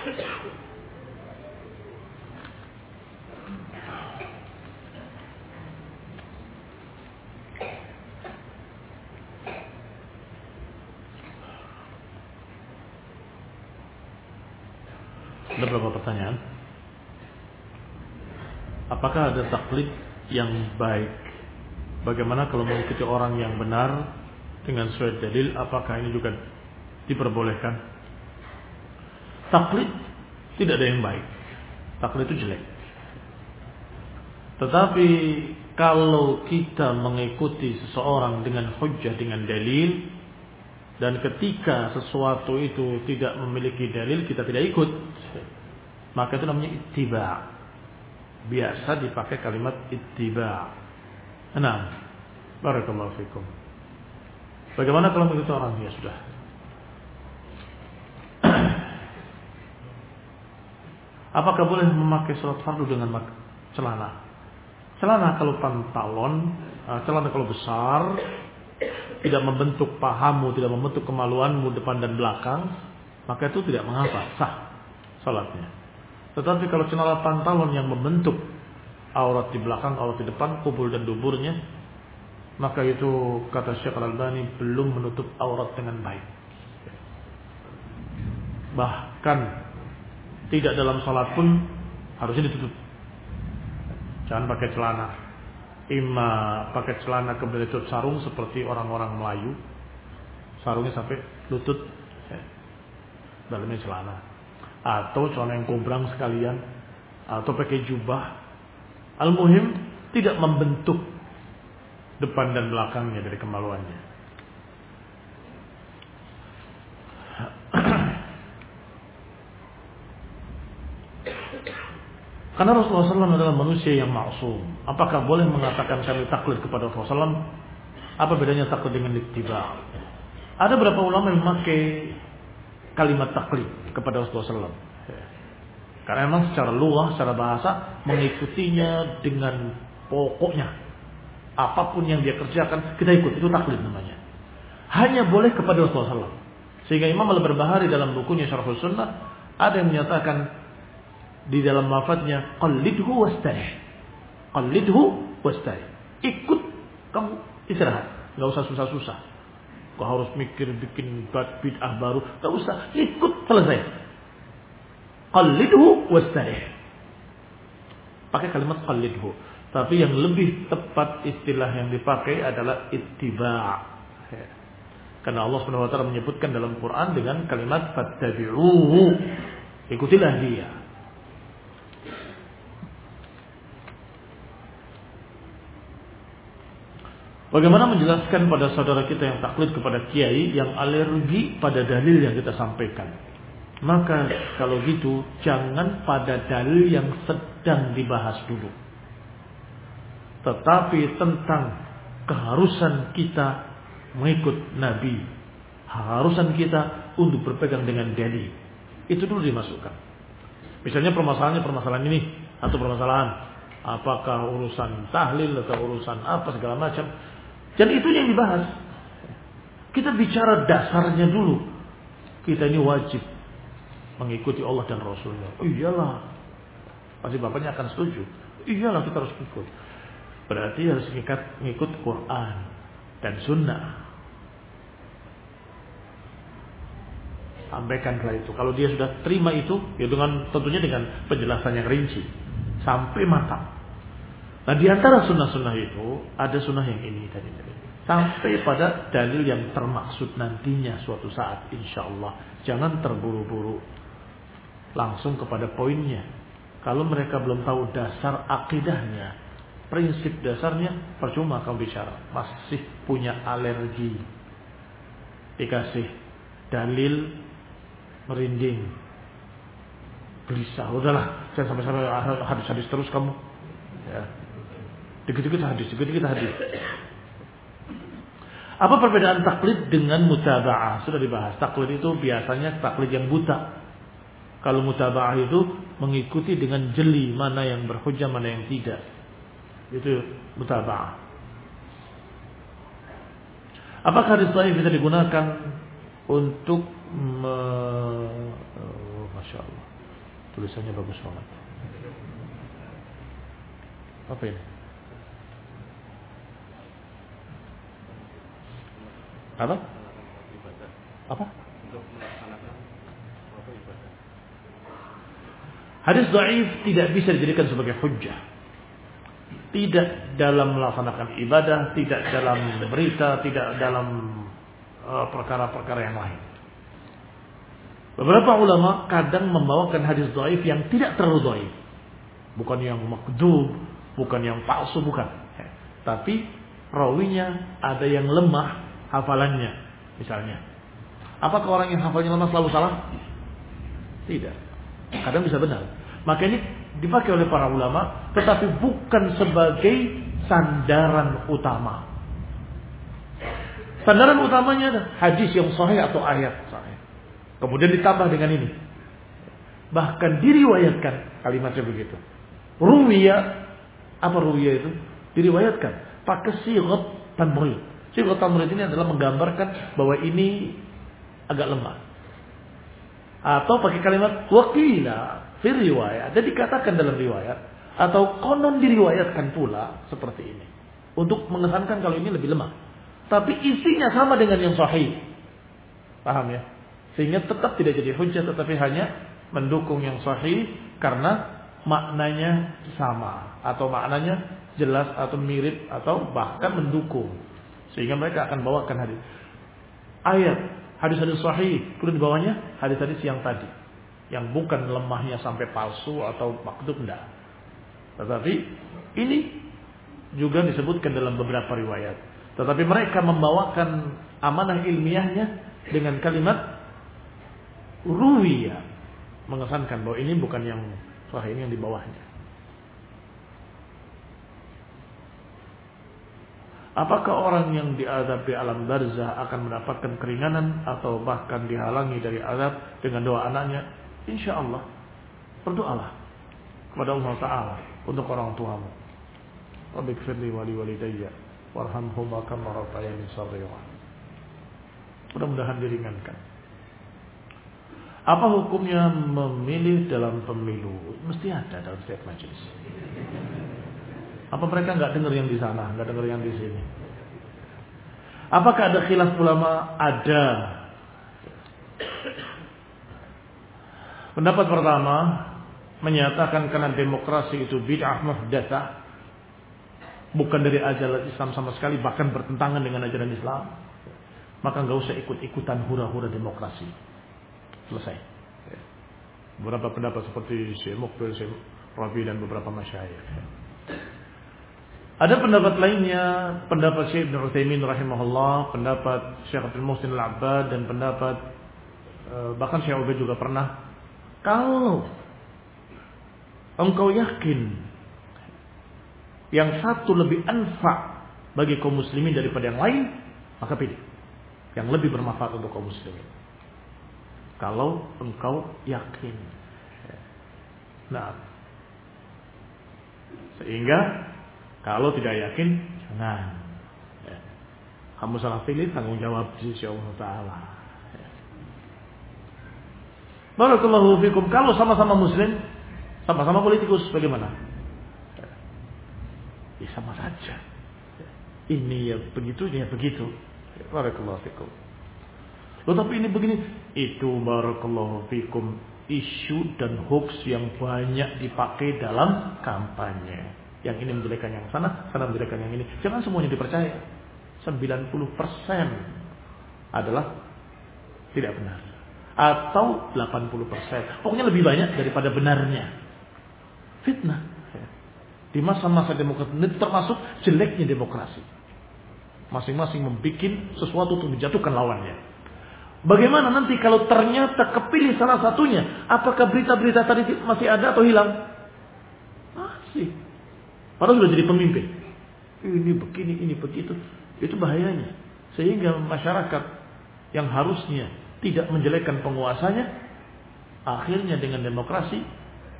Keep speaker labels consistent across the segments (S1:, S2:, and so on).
S1: Ada beberapa pertanyaan. Apakah ada taklid yang baik? Bagaimana kalau mengikuti orang yang benar dengan sesuai dalil? Apakah ini juga diperbolehkan? Taklid tidak ada yang baik. Taklid itu jelek. Tetapi kalau kita mengikuti seseorang dengan hujah, dengan dalil, dan ketika sesuatu itu tidak memiliki dalil, kita tidak ikut. Maka itu namanya ittiba. Biasa dipakai kalimat ittiba. Enam. Barakallahu fikum. Bagaimana kalau begitu orang? Ya sudah. Apakah boleh memakai surat fardu dengan celana? Celana kalau pantalon, eh, celana kalau besar, tidak membentuk pahamu, tidak membentuk kemaluanmu depan dan belakang, maka itu tidak mengapa, sah salatnya. Tetapi kalau celana pantalon yang membentuk aurat di belakang, aurat di depan, kubul dan duburnya, maka itu kata Syekh Al-Albani belum menutup aurat dengan baik. Bahkan tidak dalam salat pun harusnya ditutup. Jangan pakai celana Ima pakai celana kemudian tutup sarung seperti orang-orang Melayu. Sarungnya sampai lutut. Ya. Dalamnya celana. Atau celana yang kombrang sekalian. Atau pakai jubah. Al-Muhim tidak membentuk depan dan belakangnya dari kemaluannya. Karena Rasulullah SAW adalah manusia yang maksum. Apakah boleh mengatakan kami taklid kepada Rasulullah SAW? Apa bedanya taklid dengan ittiba? Ada beberapa ulama yang memakai kalimat taklid kepada Rasulullah SAW. Karena memang secara luah, secara bahasa, mengikutinya dengan pokoknya. Apa pun yang dia kerjakan, kita ikut. Itu taklid namanya. Hanya boleh kepada Rasulullah SAW. Sehingga Imam al-Barbahari dalam bukunya Syarhul Sunnah, ada yang menyatakan di dalam lafadznya qallidhu wastarih. Qallidhu wastarih. Ikut kamu istirahat, nggak usah susah-susah. Kau harus mikir bikin bid'ah baru, nggak usah, ikut selesai. Qallidhu wastarih. Pakai kalimat qallidhu. Tapi yang lebih tepat istilah yang dipakai adalah ittiba'. Karena Allah Subhanahu wa taala menyebutkan dalam Quran dengan kalimat fattabi'uhu. Ikutilah dia. Bagaimana menjelaskan pada saudara kita yang taklid kepada kiai yang alergi pada dalil yang kita sampaikan? Maka kalau gitu jangan pada dalil yang sedang dibahas dulu. Tetapi tentang keharusan kita mengikut Nabi. Harusan kita untuk berpegang dengan dalil. Itu dulu dimasukkan. Misalnya permasalahannya permasalahan ini atau permasalahan apakah urusan tahlil atau urusan apa segala macam dan itu yang dibahas. Kita bicara dasarnya dulu. Kita ini wajib mengikuti Allah dan Rasulnya. Oh, iyalah. Pasti bapaknya akan setuju. Iyalah kita harus ikut. Berarti harus mengikat, mengikut Quran dan Sunnah. Sampaikanlah itu. Kalau dia sudah terima itu, ya dengan tentunya dengan penjelasan yang rinci sampai matang. Nah di antara sunnah-sunnah itu ada sunnah yang ini tadi tadi. Sampai pada dalil yang termaksud nantinya suatu saat insya Allah. Jangan terburu-buru. Langsung kepada poinnya. Kalau mereka belum tahu dasar akidahnya, prinsip dasarnya, percuma kamu bicara. Masih punya alergi. Dikasih dalil merinding. Gelisah. Udahlah, saya sampai-sampai hadis-hadis terus kamu. Ya, Dikit-dikit hadis, dikit-dikit hadis. Apa perbedaan taklid dengan mutaba'ah? Sudah dibahas. Taklid itu biasanya taklid yang buta. Kalau mutaba'ah itu mengikuti dengan jeli mana yang berhujah, mana yang tidak. Itu mutaba'ah. Apakah hadis lain bisa digunakan untuk me... oh, Masya Allah. Tulisannya bagus banget. Apa ini? Apa? Apa? Hadis dhaif tidak bisa dijadikan sebagai hujjah. Tidak dalam melaksanakan ibadah, tidak dalam berita, tidak dalam uh, perkara-perkara yang lain. Beberapa ulama kadang membawakan hadis dhaif yang tidak terlalu dhaif. Bukan yang makdub, bukan yang palsu, bukan. Tapi rawinya ada yang lemah hafalannya misalnya. Apakah orang yang hafalnya lemah selalu salah? Tidak. Kadang bisa benar. Maka ini dipakai oleh para ulama tetapi bukan sebagai sandaran utama. Sandaran utamanya adalah hadis yang sahih atau ayat sahih. Kemudian ditambah dengan ini. Bahkan diriwayatkan kalimatnya begitu. Ruwiya apa ruwiya itu? Diriwayatkan pakai sigat tamrid. Sigat tamrid ini adalah menggambarkan bahwa ini agak lemah. Atau pakai kalimat wakila fir riwayat. Jadi dikatakan dalam riwayat atau konon diriwayatkan pula seperti ini. Untuk mengesankan kalau ini lebih lemah. Tapi isinya sama dengan yang sahih. Paham ya? Sehingga tetap tidak jadi hujah tetapi hanya mendukung yang sahih karena maknanya sama atau maknanya jelas atau mirip atau bahkan mendukung. Sehingga mereka akan bawakan hadis. Ayat hadis-hadis sahih, kemudian di bawahnya hadis-hadis yang tadi. Yang bukan lemahnya sampai palsu atau maktub enggak. Tetapi ini juga disebutkan dalam beberapa riwayat. Tetapi mereka membawakan amanah ilmiahnya dengan kalimat ruwiya. Mengesankan bahwa ini bukan yang sahih, ini yang di bawahnya. Apakah orang yang diadab di alam barzah akan mendapatkan keringanan atau bahkan dihalangi dari azab dengan doa anaknya? Insya Allah. Berdoalah kepada Allah Ta'ala untuk orang tuamu. Rabbi kfirli wali walidayya warhamhuma kama rabbayani saghira. Mudah-mudahan diringankan. Apa hukumnya memilih dalam pemilu? Mesti ada dalam setiap majelis. Apa mereka nggak dengar yang di sana, nggak dengar yang di sini? Apakah ada khilaf ulama? Ada. Pendapat pertama menyatakan karena demokrasi itu bid'ah muhdatsah bukan dari ajaran Islam sama sekali bahkan bertentangan dengan ajaran Islam maka nggak usah ikut-ikutan hura-hura demokrasi selesai beberapa pendapat seperti Syekh Mukbil, Syekh Rabi dan beberapa masyayikh ada pendapat lainnya, pendapat Syekh Ibn Uthaymin rahimahullah, pendapat Syekh Abdul Muhsin al-Abbad dan pendapat eh, bahkan Syekh Ubay juga pernah kalau engkau yakin yang satu lebih anfa bagi kaum muslimin daripada yang lain, maka pilih yang lebih bermanfaat untuk kaum muslimin. Kalau engkau yakin. Nah, sehingga kalau tidak yakin, jangan. Ya. Kamu salah pilih, tanggung jawab di sisi Allah Ta'ala. Ya. Barakallahu fikum. Kalau sama-sama muslim, sama-sama politikus, bagaimana? Ya. ya sama saja. Ini ya begitu, ini ya begitu. Barakallahu fikum. Loh tapi ini begini. Itu barakallahu fikum. Isu dan hoax yang banyak dipakai dalam kampanye. Yang ini menjelekan yang sana, sana menjelekan yang ini. Jangan semuanya dipercaya. 90% adalah tidak benar. Atau 80%. Pokoknya lebih banyak daripada benarnya. Fitnah. Di masa-masa demokrasi ini termasuk jeleknya demokrasi. Masing-masing membuat sesuatu untuk menjatuhkan lawannya. Bagaimana nanti kalau ternyata kepilih salah satunya? Apakah berita-berita tadi masih ada atau hilang? Masih. Padahal sudah jadi pemimpin. Ini begini, ini begitu. Itu bahayanya. Sehingga masyarakat yang harusnya tidak menjelekkan penguasanya, akhirnya dengan demokrasi,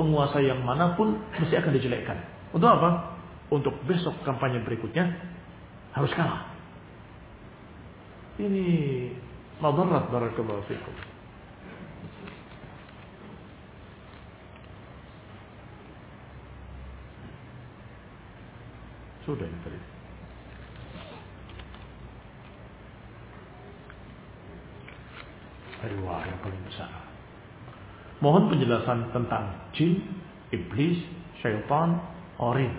S1: penguasa yang mana pun mesti akan dijelekkan. Untuk apa? Untuk besok kampanye berikutnya harus kalah. Ini madarat barakallahu fikum. Sudah tadi. Riwah yang paling besar. Mohon penjelasan tentang jin, iblis, syaitan, orin.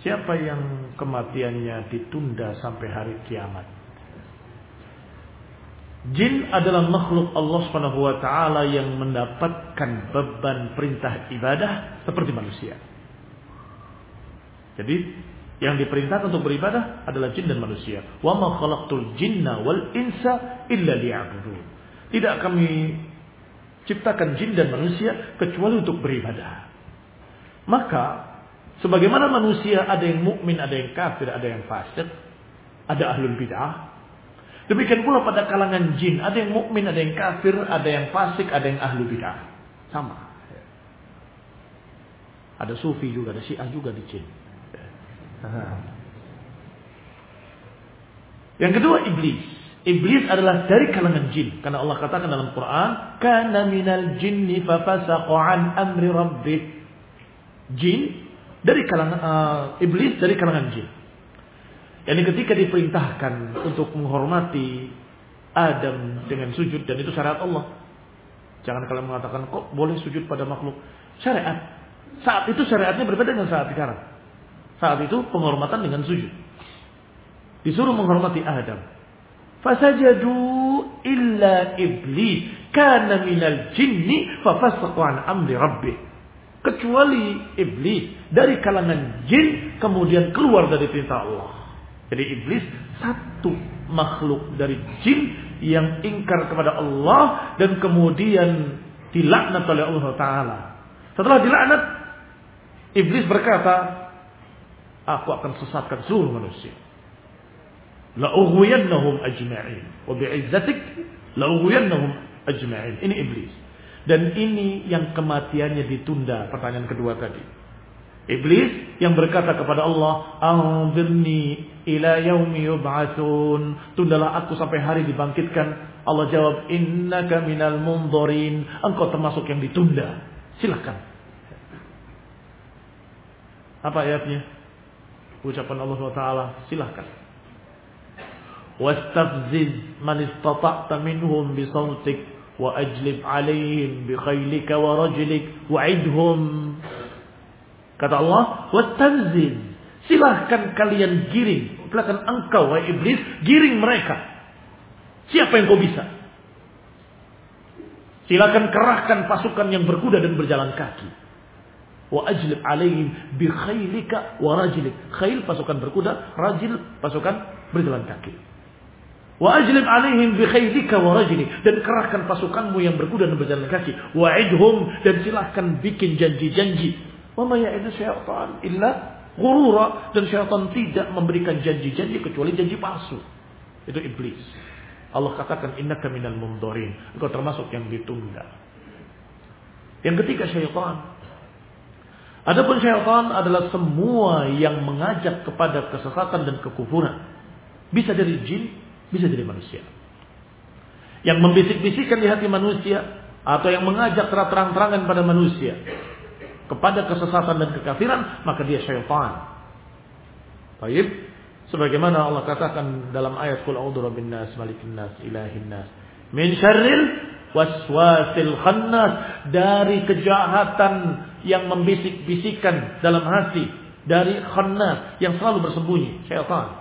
S1: Siapa yang kematiannya ditunda sampai hari kiamat? Jin adalah makhluk Allah taala yang mendapatkan beban perintah ibadah seperti manusia. Jadi yang diperintahkan untuk beribadah adalah jin dan manusia. Wa ma khalaqtul jinna wal insa illa liya'budun. Tidak kami ciptakan jin dan manusia kecuali untuk beribadah. Maka sebagaimana manusia ada yang mukmin, ada yang kafir, ada yang fasik, ada ahlul bid'ah. Demikian pula pada kalangan jin, ada yang mukmin, ada yang kafir, ada yang fasik, ada yang ahlu bid'ah. Sama. Ada sufi juga, ada syiah juga di jin. Yang kedua iblis. Iblis adalah dari kalangan jin. Karena Allah katakan dalam Quran, Kana minal jinni fafasaqa an amri rabbih. Jin dari kalangan uh, iblis dari kalangan jin. Yani ketika diperintahkan untuk menghormati Adam dengan sujud dan itu syariat Allah. Jangan kalian mengatakan kok boleh sujud pada makhluk. Syariat. Saat itu syariatnya berbeda dengan saat sekarang. Saat itu penghormatan dengan sujud. Disuruh menghormati Adam. Fasajadu illa iblis kana minal jinni fafasaqa an amri rabbih. Kecuali iblis dari kalangan jin kemudian keluar dari perintah Allah. Jadi iblis satu makhluk dari jin yang ingkar kepada Allah dan kemudian dilaknat oleh Allah Taala. Setelah dilaknat, iblis berkata, "Aku akan sesatkan seluruh manusia." La ughwiyannahum ajma'in. Wa bi'izzatik la ughwiyannahum ajma'in. Ini iblis. Dan ini yang kematiannya ditunda. Pertanyaan kedua tadi. Iblis yang berkata kepada Allah, "Anzirni ila yaumi yub'atsun." Tundalah aku sampai hari dibangkitkan. Allah jawab, "Innaka minal mundzirin." Engkau termasuk yang ditunda. Silakan. Apa ayatnya? ucapan Allah SWT silahkan wastafziz man istata'ta minhum bisautik wa ajlib alaihim bi khaylika wa rajlik wa idhum kata Allah wastafziz. Silahkan kalian giring. Silahkan engkau wahai iblis giring mereka. Siapa yang kau bisa? Silahkan kerahkan pasukan yang berkuda dan berjalan kaki wa ajlib alaihim bi khailika wa rajlik khail pasukan berkuda rajil pasukan berjalan kaki Wa ajlib alaihim bi khaylika wa rajli dan kerahkan pasukanmu yang berkuda dan berjalan kaki. Wa'idhum dan silahkan bikin janji-janji. Wa ma ya'idu syaitan illa ghurura dan syaitan tidak memberikan janji-janji kecuali janji palsu. Itu iblis. Allah katakan innaka minal mundharin. Engkau termasuk yang ditunda. Yang ketiga syaitan. Adapun syaitan adalah semua yang mengajak kepada kesesatan dan kekufuran. Bisa dari jin, bisa jadi manusia. Yang membisik-bisikkan di hati manusia atau yang mengajak terang-terangan pada manusia kepada kesesatan dan kekafiran, maka dia syaitan. Baik, sebagaimana Allah katakan dalam ayat Qul a'udzu birabbin nas, malikin nas, ilahin nas, min syarril waswasil khannas dari kejahatan yang membisik-bisikkan dalam hati dari khannas yang selalu bersembunyi, syaitan.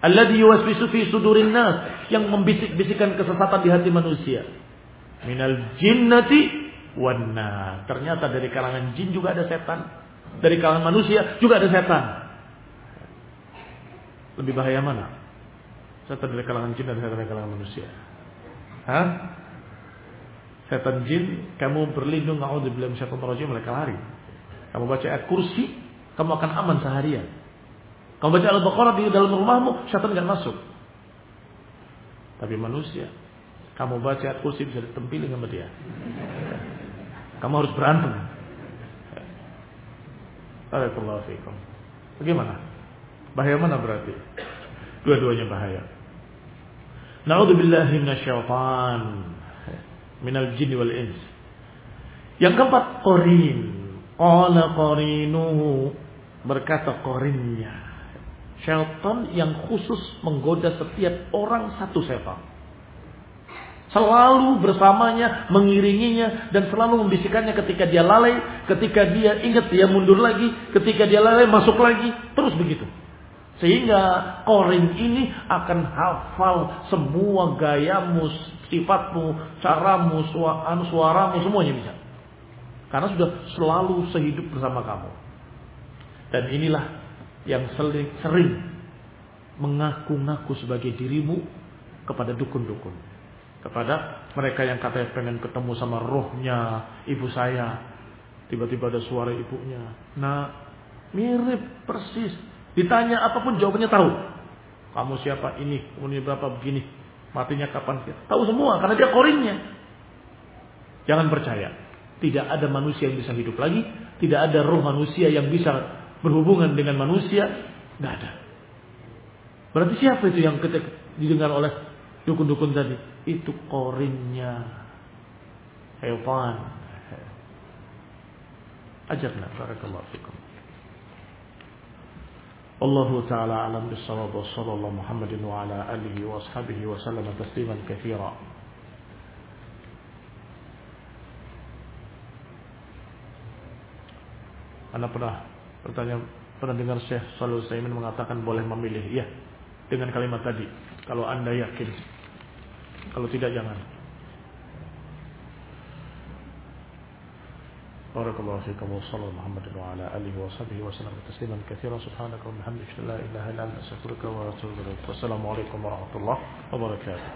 S1: Alladhi yuwaswisu fi sudurin nas yang membisik-bisikan kesesatan di hati manusia. Minal jinnati wan Ternyata dari kalangan jin juga ada setan. Dari kalangan manusia juga ada setan. Lebih bahaya mana? Setan dari kalangan jin dan setan dari kalangan manusia. Hah? Setan jin, kamu berlindung naudzubillah minasyaitonir rajim mereka lari. Kamu baca ayat kursi, kamu akan aman seharian. Kamu baca Al-Baqarah di dalam rumahmu, syaitan nggak masuk. Tapi manusia, kamu baca ayat kursi bisa ditempili sama dia. Kamu harus berantem. Fiikum. Bagaimana? Bahaya mana berarti? Dua-duanya bahaya. Na'udzubillahi minasyaitan minal jinni wal ins. Yang keempat, qarin. Qala qarinuhu berkata qarinnya. Syaitan yang khusus menggoda setiap orang satu setan. Selalu bersamanya, mengiringinya, dan selalu membisikkannya ketika dia lalai, ketika dia ingat dia mundur lagi, ketika dia lalai masuk lagi, terus begitu. Sehingga korin ini akan hafal semua gayamu, sifatmu, caramu, anu, suaramu, semuanya bisa. Karena sudah selalu sehidup bersama kamu. Dan inilah yang sering, sering mengaku-ngaku sebagai dirimu kepada dukun-dukun. Kepada mereka yang katanya pengen ketemu sama rohnya ibu saya. Tiba-tiba ada suara ibunya. Nah, mirip persis. Ditanya apa pun jawabannya tahu. Kamu siapa ini, umurnya berapa begini, matinya kapan. Tahu semua karena dia korinnya. Jangan percaya. Tidak ada manusia yang bisa hidup lagi. Tidak ada roh manusia yang bisa berhubungan dengan manusia. Tidak ada. Berarti siapa itu yang didengar oleh dukun-dukun tadi? Itu korinnya. Hewan. Ajarna. Barakallahu fikum. الله تعالى أعلم بالصواب وصلى الله محمد وعلى آله وأصحابه وسلم تسليما كثيرا Anda pernah bertanya, pernah dengar Syekh Salul Saimin mengatakan boleh memilih. Iya, dengan kalimat tadi. Kalau Anda yakin. Kalau tidak, jangan. بارك الله فيكم وصلى الله محمد وعلى آله وصحبه وسلم تسليما كثيرا. سبحانك وبحمدك لا إله إلا أنت أستغفرك وأتوب إليك. والسلام عليكم ورحمة الله وبركاته.